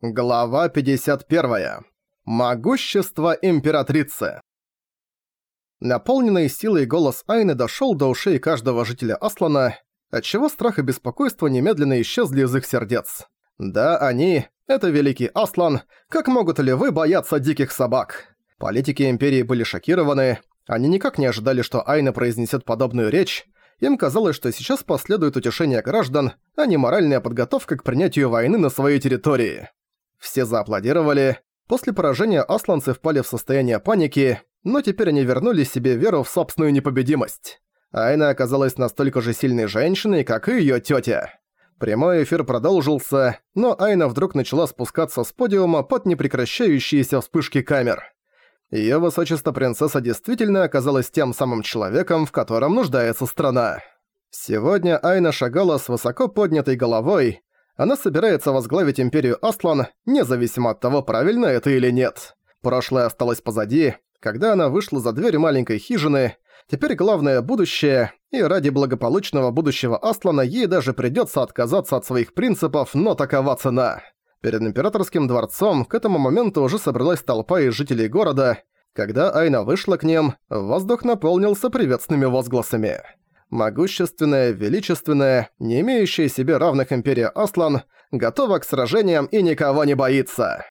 Глава 51. Могущество императрицы. Наполненный силой голос Айны дошёл до ушей каждого жителя Аслана, отчего страх и беспокойство немедленно исчезли из их сердец. Да, они, это великий Аслан, как могут ли вы бояться диких собак? Политики Империи были шокированы, они никак не ожидали, что Айна произнесет подобную речь, им казалось, что сейчас последует утешение граждан, а не моральная подготовка к принятию войны на своей территории. Все зааплодировали. После поражения асланцы впали в состояние паники, но теперь они вернули себе веру в собственную непобедимость. Айна оказалась настолько же сильной женщиной, как и её тётя. Прямой эфир продолжился, но Айна вдруг начала спускаться с подиума под непрекращающиеся вспышки камер. Её высочество принцесса действительно оказалась тем самым человеком, в котором нуждается страна. Сегодня Айна шагала с высоко поднятой головой, она собирается возглавить империю Аслан, независимо от того, правильно это или нет. Прошлое осталось позади, когда она вышла за дверь маленькой хижины, теперь главное будущее, и ради благополучного будущего Аслана ей даже придётся отказаться от своих принципов, но такова цена. Перед императорским дворцом к этому моменту уже собралась толпа из жителей города. Когда Айна вышла к ним, воздух наполнился приветственными возгласами могущественная, величественная, не имеющая себе равных империя Аслан, готова к сражениям и никого не боится.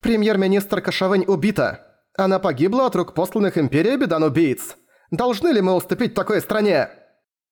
Премьер-министр Кашавэнь убита. Она погибла от рук посланных империи бедан-убийц. Должны ли мы уступить такой стране?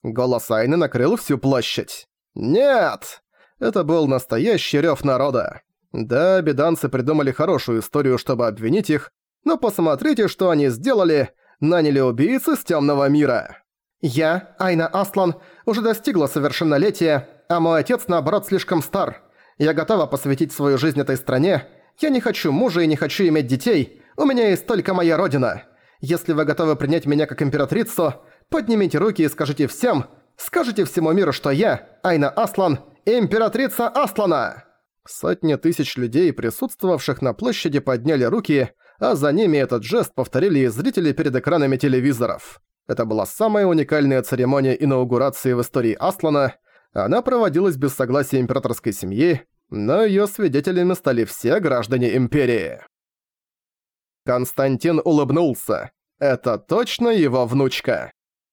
Голос Айны накрыл всю площадь. Нет! Это был настоящий рёв народа. Да, беданцы придумали хорошую историю, чтобы обвинить их, но посмотрите, что они сделали, наняли убийцы с тёмного мира. Я, Айна Аслан, уже достигла совершеннолетия, а мой отец, наоборот, слишком стар. Я готова посвятить свою жизнь этой стране. Я не хочу мужа и не хочу иметь детей. У меня есть только моя родина. Если вы готовы принять меня как императрицу, поднимите руки и скажите всем, скажите всему миру, что я, Айна Аслан, императрица Аслана!» Сотни тысяч людей, присутствовавших на площади, подняли руки, а за ними этот жест повторили и зрители перед экранами телевизоров. Это была самая уникальная церемония инаугурации в истории Аслана. Она проводилась без согласия императорской семьи, но её свидетелями стали все граждане Империи. Константин улыбнулся. Это точно его внучка.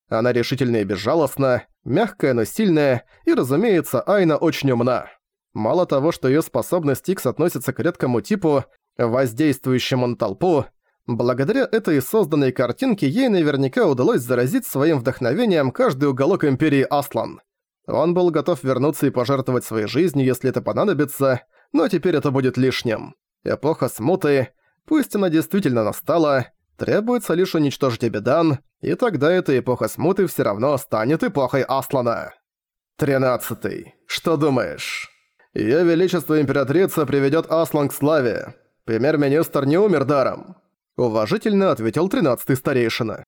Она решительна и безжалостна, мягкая, но сильная, и, разумеется, Айна очень умна. Мало того, что её способность Икс относится к редкому типу, воздействующему на толпу, Благодаря этой созданной картинке ей наверняка удалось заразить своим вдохновением каждый уголок Империи Аслан. Он был готов вернуться и пожертвовать своей жизнью, если это понадобится, но теперь это будет лишним. Эпоха смуты, пусть она действительно настала, требуется лишь уничтожить Эбидан, и тогда эта эпоха смуты все равно станет эпохой Аслана. Тринадцатый. Что думаешь? Её Величество Императрица приведёт Аслан к славе. Премьер-министр не умер даром. Уважительно ответил тринадцатый старейшина.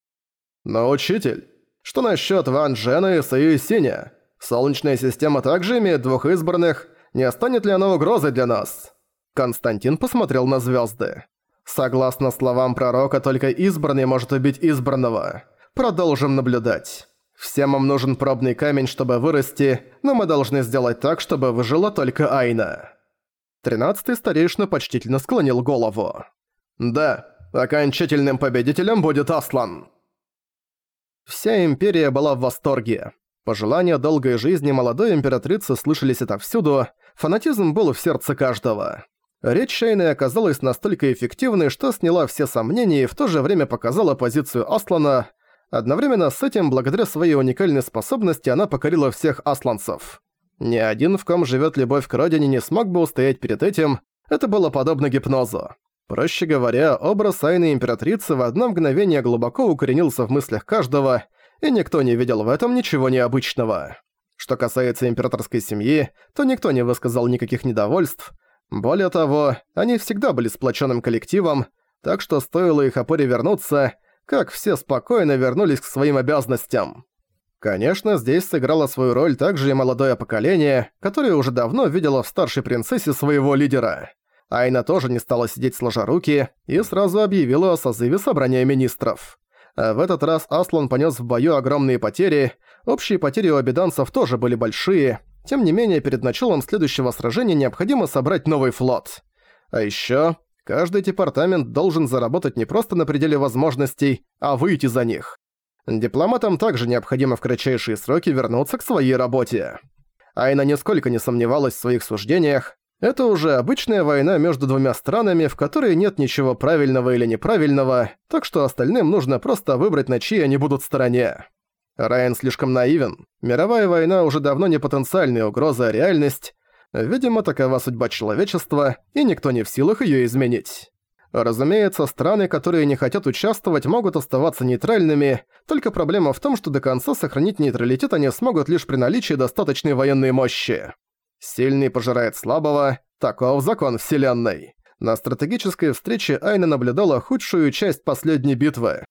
Но, учитель, что насчет Ван Джена и Саю Синя? Солнечная система также имеет двух избранных, не станет ли она угрозой для нас? Константин посмотрел на звезды. Согласно словам пророка, только избранный может убить избранного. Продолжим наблюдать. Всем нам нужен пробный камень, чтобы вырасти, но мы должны сделать так, чтобы выжила только Айна. Тринадцатый старейшина почтительно склонил голову. «Да, Окончательным победителем будет Аслан. Вся империя была в восторге. Пожелания долгой жизни молодой императрицы слышались отовсюду, фанатизм был в сердце каждого. Речь Шейны оказалась настолько эффективной, что сняла все сомнения и в то же время показала позицию Аслана. Одновременно с этим, благодаря своей уникальной способности, она покорила всех асланцев. Ни один, в ком живет любовь к родине, не смог бы устоять перед этим, это было подобно гипнозу. Проще говоря, образ Айны Императрицы в одно мгновение глубоко укоренился в мыслях каждого, и никто не видел в этом ничего необычного. Что касается императорской семьи, то никто не высказал никаких недовольств. Более того, они всегда были сплоченным коллективом, так что стоило их опоре вернуться, как все спокойно вернулись к своим обязанностям. Конечно, здесь сыграло свою роль также и молодое поколение, которое уже давно видело в старшей принцессе своего лидера. Айна тоже не стала сидеть сложа руки и сразу объявила о созыве собрания министров. А в этот раз Аслан понес в бою огромные потери, общие потери у обиданцев тоже были большие, Тем не менее, перед началом следующего сражения необходимо собрать новый флот. А ещё, каждый департамент должен заработать не просто на пределе возможностей, а выйти за них. Дипломатам также необходимо в кратчайшие сроки вернуться к своей работе. Айна нисколько не сомневалась в своих суждениях. Это уже обычная война между двумя странами, в которой нет ничего правильного или неправильного, так что остальным нужно просто выбрать, на чьей они будут стороне. Райан слишком наивен. Мировая война уже давно не потенциальная угроза, а реальность. Видимо, такова судьба человечества, и никто не в силах её изменить. Разумеется, страны, которые не хотят участвовать, могут оставаться нейтральными, только проблема в том, что до конца сохранить нейтралитет они смогут лишь при наличии достаточной военной мощи. Сильный пожирает слабого, таков закон Вселенной. На стратегической встрече Айна наблюдала худшую часть последней битвы.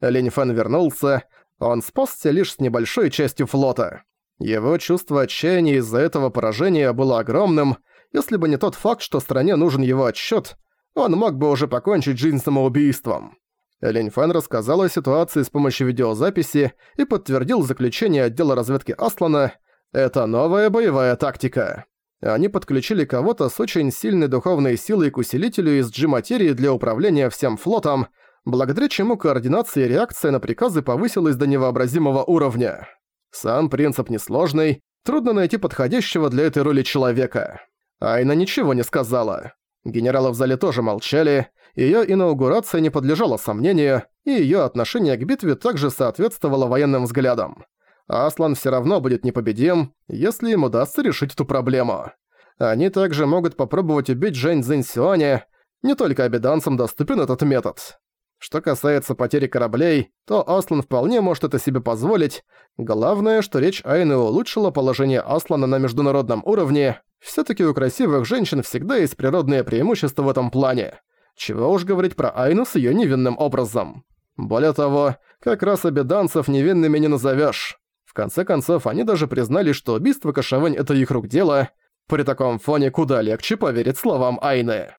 Линь Фэн вернулся, он спасся лишь с небольшой частью флота. Его чувство отчаяния из-за этого поражения было огромным, если бы не тот факт, что стране нужен его отчет, он мог бы уже покончить жизнь самоубийством. Линь Фэн рассказал о ситуации с помощью видеозаписи и подтвердил заключение отдела разведки Аслана «Это новая боевая тактика». Они подключили кого-то с очень сильной духовной силой к усилителю из G-материи для управления всем флотом, благодаря чему координация и реакция на приказы повысилась до невообразимого уровня. Сам принцип несложный, трудно найти подходящего для этой роли человека. Айна ничего не сказала. Генералы в зале тоже молчали, её инаугурация не подлежала сомнению, и её отношение к битве также соответствовало военным взглядам. Аслан всё равно будет непобедим, если им удастся решить эту проблему. Они также могут попробовать убить Жэнь Цзиньсюаня, не только обеданцам доступен этот метод. Что касается потери кораблей, то Аслан вполне может это себе позволить. Главное, что речь Айны улучшила положение Аслана на международном уровне. Всё-таки у красивых женщин всегда есть природное преимущество в этом плане. Чего уж говорить про Айну с её невинным образом. Более того, как раз обеданцев невинными не назовёшь. В конце концов, они даже признали, что убийство Кашавэнь — это их рук дело. При таком фоне куда легче поверить словам Айны.